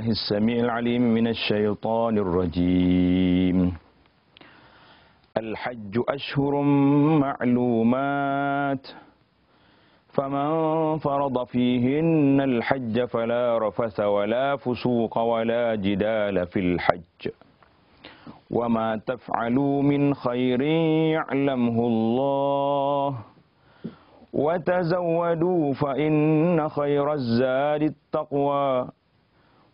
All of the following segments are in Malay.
بالله السميع العليم من الشيطان الرجيم. الحج أشهر معلومات. فمن فرض فيهن الحج فلا رفث ولا فسوق ولا جدال في الحج. وما تفعلوا من خير يعلمه الله. وتزودوا فإن خير الزاد التقوى.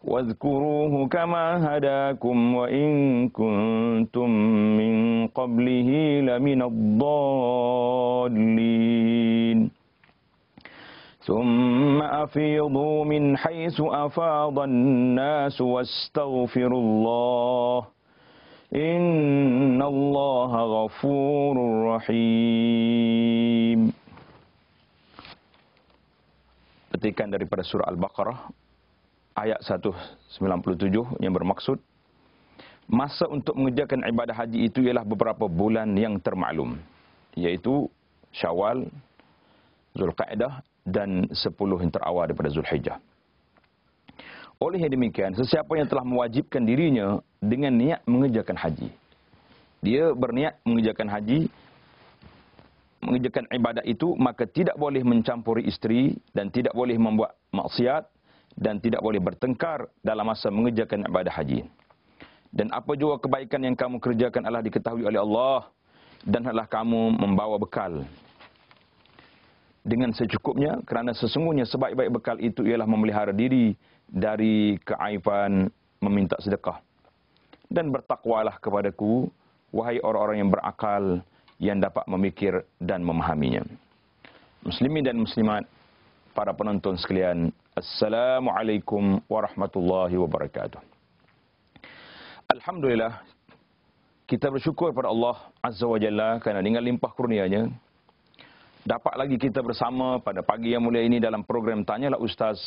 واذكروه كما هداكم وإن كنتم من قبله لمن الضالين. ثم أفيضوا من حيث أفاض الناس واستغفروا الله. إن الله غفور رحيم. Petikan daripada surah Al-Baqarah. Ayat 197 yang bermaksud masa untuk mengerjakan ibadah haji itu ialah beberapa bulan yang termaklum iaitu Syawal, Zulqa'dah dan 10 yang terawal daripada Zulhijjah. Oleh yang demikian, sesiapa yang telah mewajibkan dirinya dengan niat mengerjakan haji. Dia berniat mengerjakan haji, mengerjakan ibadat itu, maka tidak boleh mencampuri isteri dan tidak boleh membuat maksiat dan tidak boleh bertengkar dalam masa mengerjakan ibadah haji. Dan apa juga kebaikan yang kamu kerjakan adalah diketahui oleh Allah dan adalah kamu membawa bekal dengan secukupnya kerana sesungguhnya sebaik-baik bekal itu ialah memelihara diri dari keaiban meminta sedekah. Dan bertakwalah kepadaku, wahai orang-orang yang berakal yang dapat memikir dan memahaminya. Muslimin dan muslimat, para penonton sekalian, Assalamualaikum warahmatullahi wabarakatuh. Alhamdulillah, kita bersyukur kepada Allah Azza wa Jalla kerana dengan limpah kurnianya, dapat lagi kita bersama pada pagi yang mulia ini dalam program Tanyalah Ustaz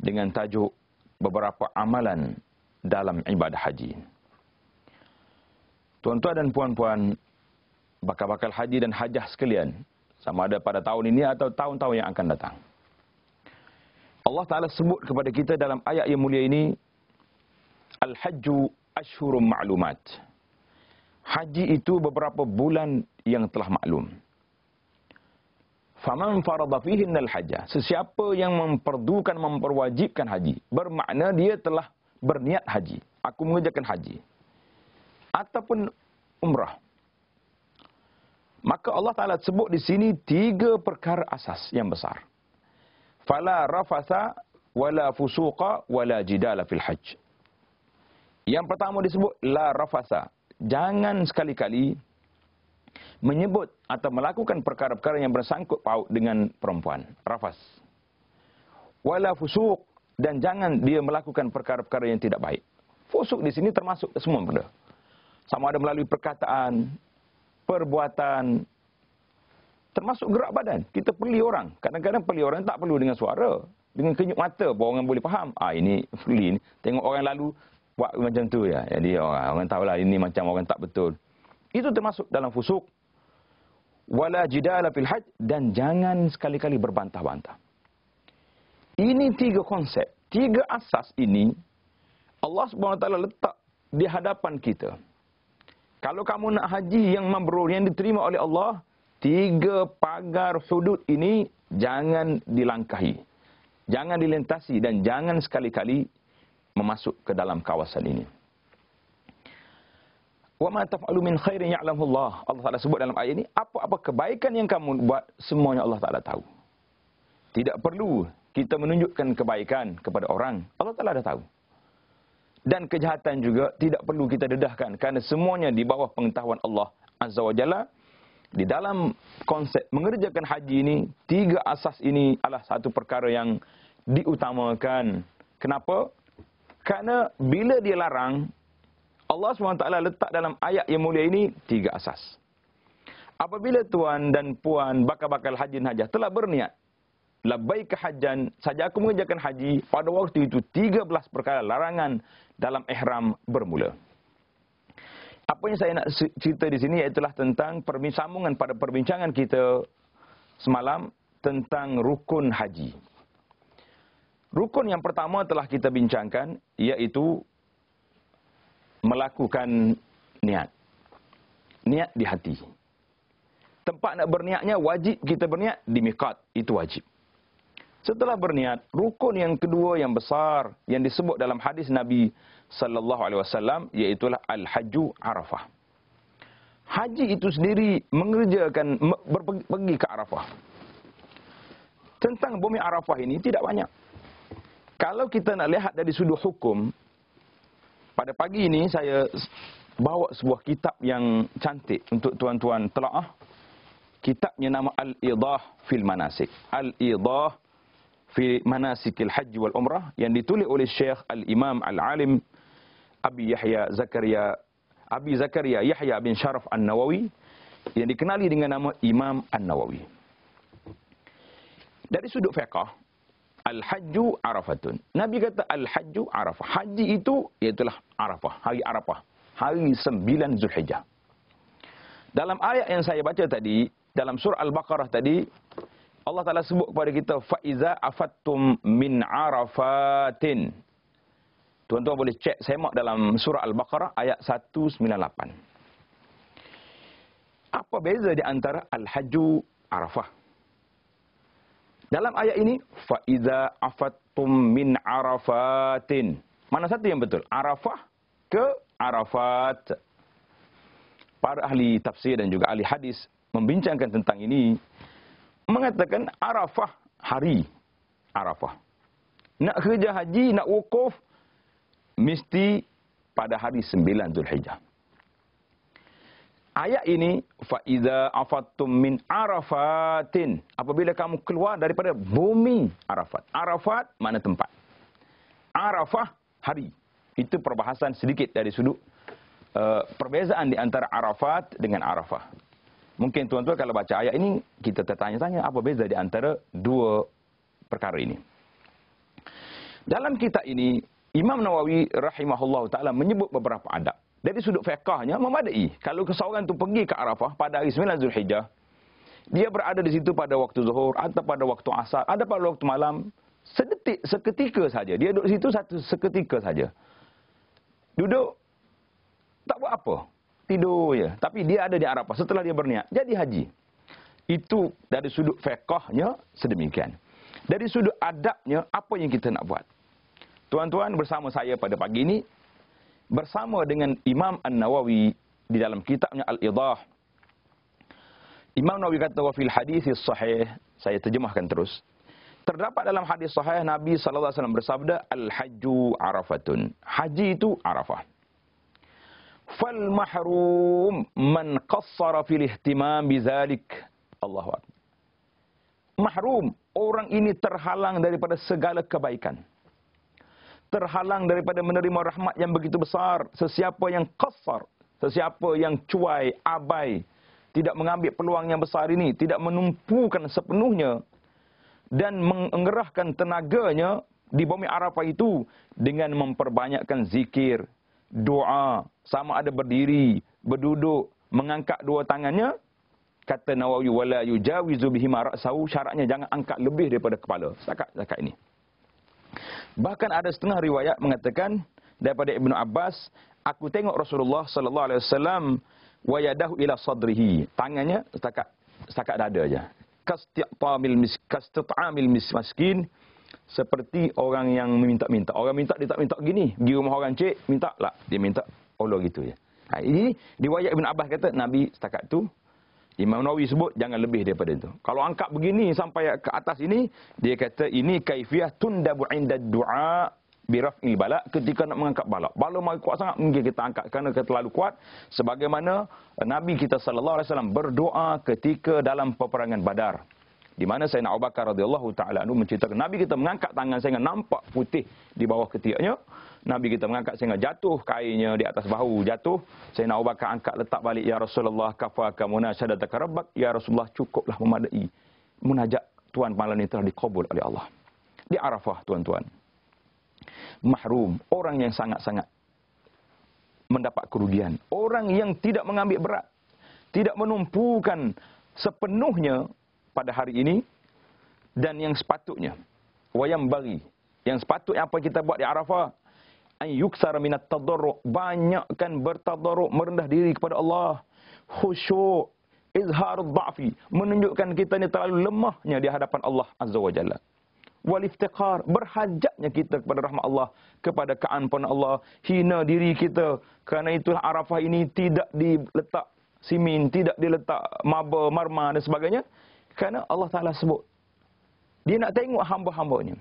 dengan tajuk beberapa amalan dalam ibadah haji. Tuan-tuan dan puan-puan, bakal-bakal haji dan hajah sekalian, sama ada pada tahun ini atau tahun-tahun yang akan datang. Allah Ta'ala sebut kepada kita dalam ayat yang mulia ini, Al-Hajju Ashhurum Ma'lumat. Haji itu beberapa bulan yang telah maklum. Faman farada fihin al-hajja. Sesiapa yang memperdukan, memperwajibkan haji. Bermakna dia telah berniat haji. Aku mengerjakan haji. Ataupun umrah. Maka Allah Ta'ala sebut di sini tiga perkara asas yang besar. Fala rafasa wala fusuqa wala jidala fil hajj. Yang pertama disebut la rafasa. Jangan sekali-kali menyebut atau melakukan perkara-perkara yang bersangkut paut dengan perempuan. Rafas. Wala fusuk. Dan jangan dia melakukan perkara-perkara yang tidak baik. Fusuk di sini termasuk semua benda. Sama ada melalui perkataan, perbuatan, termasuk gerak badan. Kita peli orang. Kadang-kadang peli orang tak perlu dengan suara. Dengan kenyuk mata pun orang boleh faham. Ah ini peli ni. Tengok orang lalu buat macam tu ya. Jadi orang, orang tahulah ini macam orang tak betul. Itu termasuk dalam fusuk wala jidala fil hajj dan jangan sekali-kali berbantah-bantah. Ini tiga konsep, tiga asas ini Allah taala letak di hadapan kita. Kalau kamu nak haji yang mabrur yang diterima oleh Allah, tiga pagar hudud ini jangan dilangkahi. Jangan dilintasi dan jangan sekali-kali memasuk ke dalam kawasan ini. Wa ma taf'alu min khairin ya'lamu Allah. Allah Taala sebut dalam ayat ini, apa-apa kebaikan yang kamu buat semuanya Allah Taala tahu. Tidak perlu kita menunjukkan kebaikan kepada orang. Allah Taala dah tahu. Dan kejahatan juga tidak perlu kita dedahkan kerana semuanya di bawah pengetahuan Allah Azza wa Jalla. Di dalam konsep mengerjakan haji ini, tiga asas ini adalah satu perkara yang diutamakan. Kenapa? Kerana bila dia larang, Allah SWT letak dalam ayat yang mulia ini tiga asas. Apabila tuan dan puan bakal-bakal haji hajah telah berniat labbaik hajjan saja aku mengerjakan haji pada waktu itu 13 perkara larangan dalam ihram bermula. Apa yang saya nak cerita di sini ialah tentang sambungan pada perbincangan kita semalam tentang rukun haji. Rukun yang pertama telah kita bincangkan iaitu melakukan niat. Niat di hati. Tempat nak berniatnya wajib kita berniat di miqat. Itu wajib. Setelah berniat, rukun yang kedua yang besar yang disebut dalam hadis Nabi sallallahu alaihi wasallam iaitu al-hajju Arafah. Haji itu sendiri mengerjakan pergi ke Arafah. Tentang bumi Arafah ini tidak banyak. Kalau kita nak lihat dari sudut hukum, pada pagi ini saya bawa sebuah kitab yang cantik untuk tuan-tuan telaah. Kitabnya nama Al-Idah fil Manasik. Al-Idah fi Manasikil Haji wal Umrah yang ditulis oleh Syekh Al-Imam Al-Alim Abi Yahya Zakaria Abi Zakaria Yahya bin Sharaf An-Nawawi yang dikenali dengan nama Imam An-Nawawi. Dari sudut fiqah, Al-Hajju Arafatun. Nabi kata Al-Hajju Arafah. Haji itu iaitulah Arafah, hari Arafah. Hari sembilan Zulhijjah. Dalam ayat yang saya baca tadi, dalam surah Al-Baqarah tadi, Allah Ta'ala sebut kepada kita, Fa'iza afattum min arafatin. Tuan-tuan boleh cek semak dalam surah Al-Baqarah ayat 198. Apa beza di antara Al-Hajju Arafah? Dalam ayat ini, faiza afattum min arafatin. Mana satu yang betul? Arafah ke Arafat. Para ahli tafsir dan juga ahli hadis membincangkan tentang ini. Mengatakan Arafah hari Arafah. Nak kerja haji, nak wukuf, mesti pada hari 9 Zulhijjah. Ayat ini faiza afattum min arafatin apabila kamu keluar daripada bumi Arafat. Arafat mana tempat? Arafah hari. Itu perbahasan sedikit dari sudut uh, perbezaan di antara Arafat dengan Arafah. Mungkin tuan-tuan kalau baca ayat ini kita tertanya-tanya apa beza di antara dua perkara ini. Dalam kitab ini Imam Nawawi rahimahullah taala menyebut beberapa adab dari sudut fiqahnya memadai. Kalau seseorang itu pergi ke Arafah pada hari 9 Zulhijjah, dia berada di situ pada waktu zuhur atau pada waktu asar, ada pada waktu malam, sedetik, seketika saja. Dia duduk di situ satu seketika saja. Duduk, tak buat apa. Tidur ya. Tapi dia ada di Arafah setelah dia berniat. Jadi haji. Itu dari sudut fiqahnya sedemikian. Dari sudut adabnya, apa yang kita nak buat? Tuan-tuan bersama saya pada pagi ini, bersama dengan Imam An-Nawawi di dalam kitabnya Al-Idah. Imam Nawawi kata wa fil hadis sahih, saya terjemahkan terus. Terdapat dalam hadis sahih Nabi sallallahu alaihi wasallam bersabda al-hajju arafatun. Haji itu Arafah. Mahrum man qassara fil ihtimam bidzalik. Allahu akbar. Mahrum, orang ini terhalang daripada segala kebaikan terhalang daripada menerima rahmat yang begitu besar. Sesiapa yang kasar, sesiapa yang cuai, abai, tidak mengambil peluang yang besar ini, tidak menumpukan sepenuhnya dan mengerahkan tenaganya di bumi Arafah itu dengan memperbanyakkan zikir, doa, sama ada berdiri, berduduk, mengangkat dua tangannya, kata Nawawi wala yujawizu bihi ra'sahu syaratnya jangan angkat lebih daripada kepala. Setakat zakat ini. Bahkan ada setengah riwayat mengatakan daripada Ibnu Abbas, aku tengok Rasulullah sallallahu alaihi wasallam wa yadahu ila sadrihi. Tangannya setakat setakat dada aja. Kastiqamil miskastiqamil miskin seperti orang yang meminta-minta. Orang minta dia tak minta gini. Pergi rumah orang cik, minta lah. Dia minta Allah gitu ya. Ha, ini riwayat Ibn Abbas kata Nabi setakat tu Imam Nawawi sebut jangan lebih daripada itu. Kalau angkat begini sampai ke atas ini, dia kata ini kaifiyah tundabu inda du'a biraf'il bala ketika nak mengangkat bala. Bala mai kuat sangat mungkin kita angkat kerana terlalu kuat sebagaimana Nabi kita sallallahu alaihi wasallam berdoa ketika dalam peperangan Badar. Di mana Sayyidina Abu Bakar radhiyallahu taala anhu menceritakan Nabi kita mengangkat tangan sehingga nampak putih di bawah ketiaknya Nabi kita mengangkat sehingga jatuh kainnya di atas bahu, jatuh. Sayyidina Abu Bakar angkat letak balik, Ya Rasulullah, kafaka munasyadataka rabbak. Ya Rasulullah, cukuplah memadai. Munajat Tuan malam ini telah dikabul oleh Allah. Di Arafah, tuan-tuan. Mahrum, orang yang sangat-sangat mendapat kerugian. Orang yang tidak mengambil berat. Tidak menumpukan sepenuhnya pada hari ini. Dan yang sepatutnya. Wayam bagi. Yang sepatutnya apa kita buat di Arafah? An yuksar minat tadarru. Banyakkan bertadarru merendah diri kepada Allah. Khusyuk izhar dha'fi menunjukkan kita ni terlalu lemahnya di hadapan Allah azza wajalla wal iftiqar berhajatnya kita kepada rahmat Allah kepada keampunan Allah. Hina diri kita. Kerana itulah arafah ini tidak diletak simin tidak diletak maba marma dan sebagainya kerana Allah Taala sebut dia nak tengok hamba-hambanya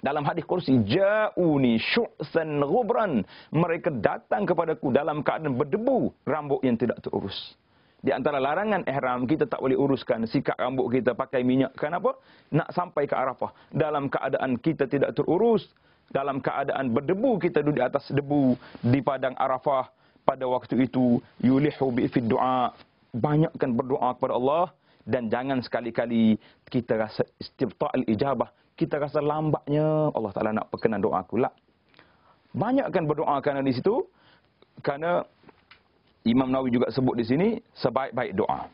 dalam hadis kursi, ja'uni syu'san ghubran. Mereka datang kepadaku dalam keadaan berdebu, rambut yang tidak terurus. Di antara larangan ihram, kita tak boleh uruskan sikat rambut kita pakai minyak. Kenapa? Nak sampai ke Arafah. Dalam keadaan kita tidak terurus, dalam keadaan berdebu, kita duduk di atas debu di padang Arafah. Pada waktu itu, yulihu bi'fid du'a. Banyakkan berdoa kepada Allah. Dan jangan sekali-kali kita rasa istifta' al-ijabah kita rasa lambatnya Allah Taala nak perkenan doa aku lah. Banyakkan berdoa kerana di situ kerana Imam Nawawi juga sebut di sini sebaik-baik doa.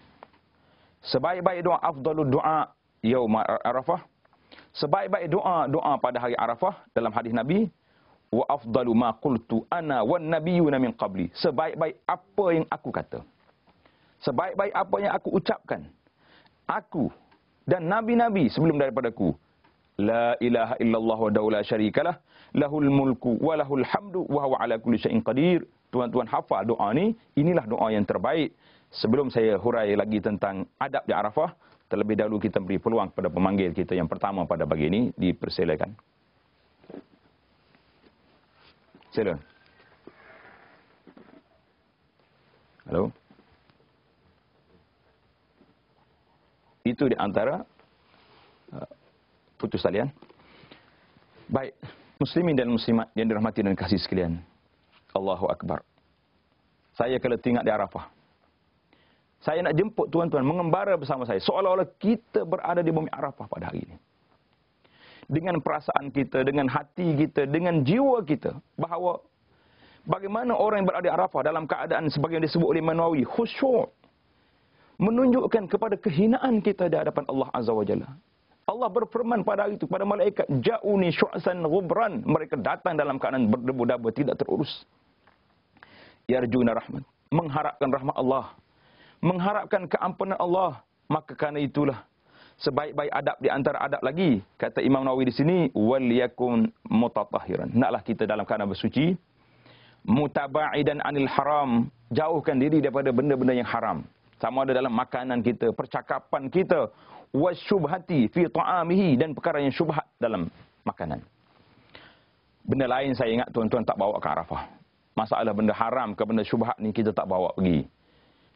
Sebaik-baik doa afdalud doa yaum Arafah. Sebaik-baik doa doa pada hari Arafah dalam hadis Nabi wa afdalu ma qultu ana wan nabiyyuna min qabli. Sebaik-baik apa yang aku kata. Sebaik-baik apa yang aku ucapkan. Aku dan nabi-nabi sebelum daripadaku La ilaha illallah wa daula syarikalah. Lahul mulku wa lahul hamdu wa huwa ala kulli syai'in qadir. Tuan-tuan hafal doa ni, inilah doa yang terbaik. Sebelum saya hurai lagi tentang adab di Arafah, terlebih dahulu kita beri peluang kepada pemanggil kita yang pertama pada pagi ini, dipersilakan. Silakan. Halo. Itu di antara putus talian. Baik, muslimin dan muslimat yang dirahmati dan kasih sekalian. Allahu Akbar. Saya kalau tinggal di Arafah. Saya nak jemput tuan-tuan mengembara bersama saya. Seolah-olah kita berada di bumi Arafah pada hari ini. Dengan perasaan kita, dengan hati kita, dengan jiwa kita. Bahawa bagaimana orang yang berada di Arafah dalam keadaan sebagian disebut oleh Manawi. Khusyuk. Menunjukkan kepada kehinaan kita di hadapan Allah Azza wa Jalla. Allah berfirman pada hari itu kepada malaikat, "Ja'uni syu'san ghubran." Mereka datang dalam keadaan berdebu-debu tidak terurus. Yarjuna rahmat, mengharapkan rahmat Allah, mengharapkan keampunan Allah. Maka karena itulah sebaik-baik adab di antara adab lagi, kata Imam Nawawi di sini, "Wal yakun mutatahhiran." Naklah kita dalam keadaan bersuci, mutaba'idan anil haram, jauhkan diri daripada benda-benda yang haram. Sama ada dalam makanan kita, percakapan kita, wasyubhati fi ta'amihi dan perkara yang syubhat dalam makanan. Benda lain saya ingat tuan-tuan tak bawa ke Arafah. Masalah benda haram ke benda syubhat ni kita tak bawa pergi.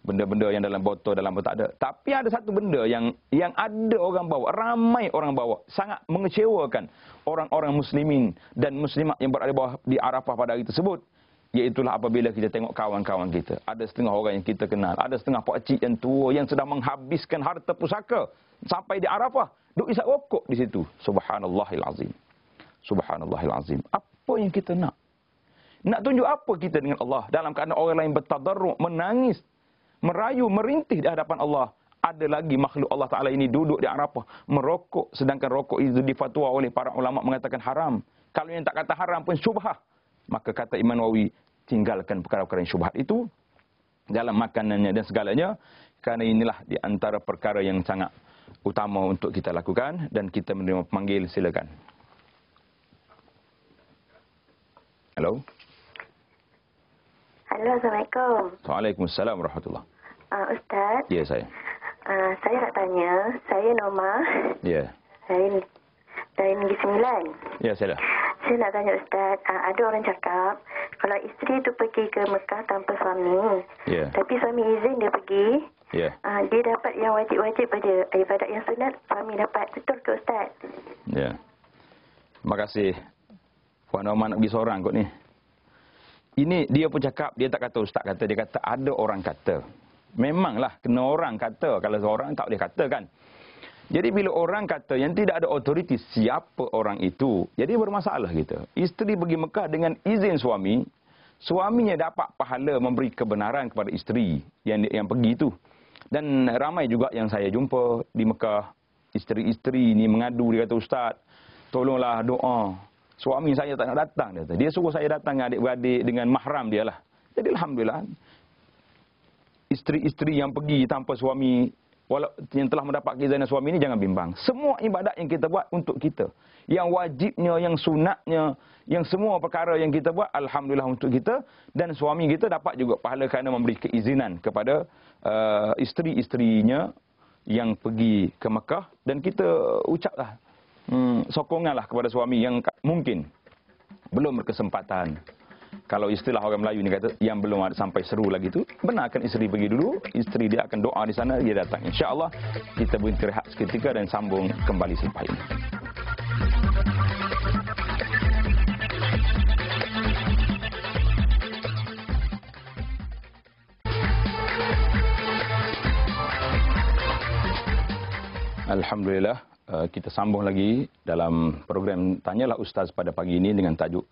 Benda-benda yang dalam botol dalam botol tak ada. Tapi ada satu benda yang yang ada orang bawa, ramai orang bawa, sangat mengecewakan orang-orang muslimin dan muslimat yang berada di Arafah pada hari tersebut. Iaitulah apabila kita tengok kawan-kawan kita. Ada setengah orang yang kita kenal. Ada setengah pakcik yang tua yang sedang menghabiskan harta pusaka sampai di Arafah, duk isap rokok di situ. Subhanallahil azim. Subhanallahil azim. Apa yang kita nak? Nak tunjuk apa kita dengan Allah dalam keadaan orang lain bertadarruk, menangis, merayu, merintih di hadapan Allah. Ada lagi makhluk Allah Taala ini duduk di Arafah merokok sedangkan rokok itu difatwa oleh para ulama mengatakan haram. Kalau yang tak kata haram pun syubhah. Maka kata Imam Nawawi tinggalkan perkara-perkara yang syubhat itu dalam makanannya dan segalanya kerana inilah di antara perkara yang sangat utama untuk kita lakukan dan kita menerima pemanggil silakan. Hello. Halo, Assalamualaikum. Waalaikumsalam warahmatullahi uh, Ustaz. Ya, saya. Uh, saya nak tanya, saya Norma. Ya. Saya dari Negeri Sembilan. Ya, saya. Saya nak tanya Ustaz, uh, ada orang cakap kalau isteri tu pergi ke Mekah tanpa suami, ya. tapi suami izin dia pergi, Ya. Uh, dia dapat yang wajib-wajib pada ibadat yang sunat, suami dapat. Betul ke Ustaz? Ya. Terima kasih Puan Norman nak pergi seorang kot ni. Ini dia pun cakap, dia tak kata ustaz kata, dia kata ada orang kata. Memanglah kena orang kata, kalau seorang tak boleh kata kan. Jadi bila orang kata yang tidak ada otoriti siapa orang itu, jadi bermasalah kita. Isteri pergi Mekah dengan izin suami, suaminya dapat pahala memberi kebenaran kepada isteri yang yang pergi itu. Dan ramai juga yang saya jumpa di Mekah, isteri-isteri ini mengadu dia kata ustaz, tolonglah doa. Suami saya tak nak datang dia. Dia suruh saya datang dengan adik-beradik dengan mahram dia lah. Jadi alhamdulillah isteri-isteri yang pergi tanpa suami walau yang telah mendapat keiznan suami ini jangan bimbang. Semua ibadat yang kita buat untuk kita. Yang wajibnya, yang sunatnya, yang semua perkara yang kita buat alhamdulillah untuk kita dan suami kita dapat juga pahala kerana memberi keizinan kepada uh, isteri-isterinya yang pergi ke Mekah dan kita ucaplah hmm, sokonganlah kepada suami yang mungkin belum berkesempatan kalau istilah orang Melayu ni kata yang belum ada sampai seru lagi tu benarkan isteri pergi dulu isteri dia akan doa di sana dia datang. Insyaallah kita berehat seketika dan sambung kembali selepas ini. Alhamdulillah uh, kita sambung lagi dalam program Tanyalah Ustaz pada pagi ini dengan tajuk